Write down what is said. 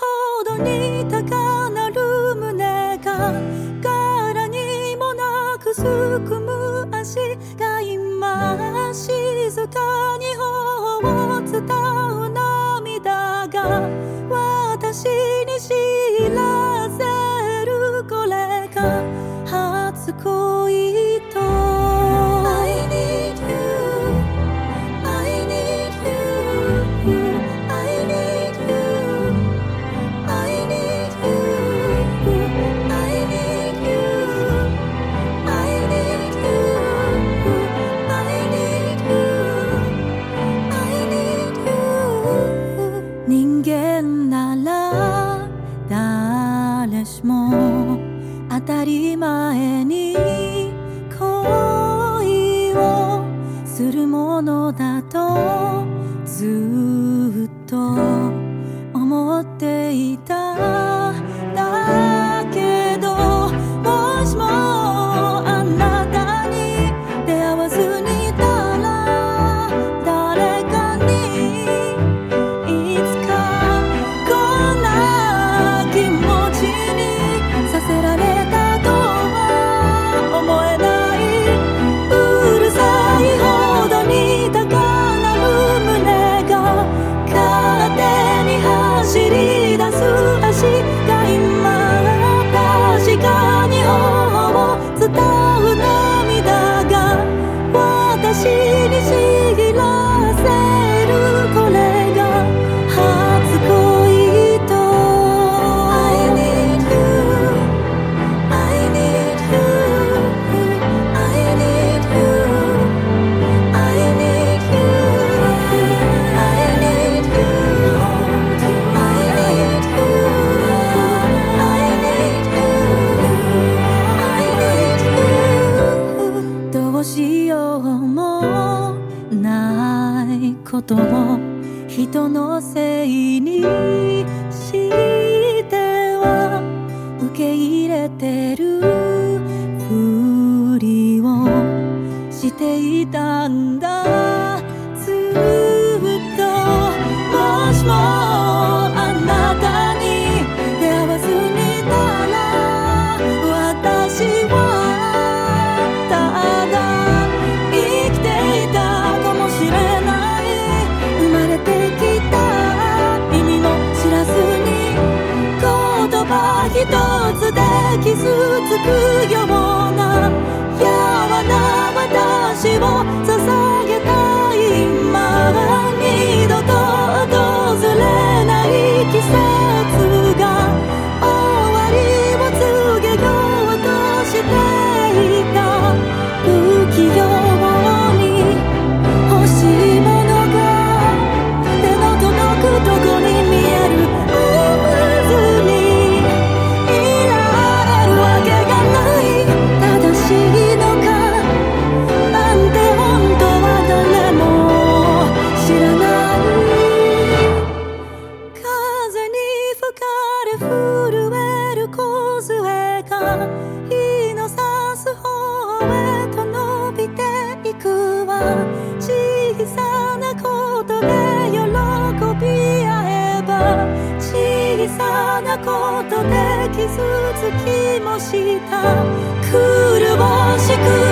ほどに高鳴る胸が柄にもなくすくむ足が今静かに頬を伝う涙が私に知ら。せるこれが初恋たり前に恋をするものだとずっと思っていた。ないことも人のせいにしては受け入れてるふりをしていたんだずっともしも業なやわな私を支え小さなことで喜び合えば小さなことで傷つきもした。苦しく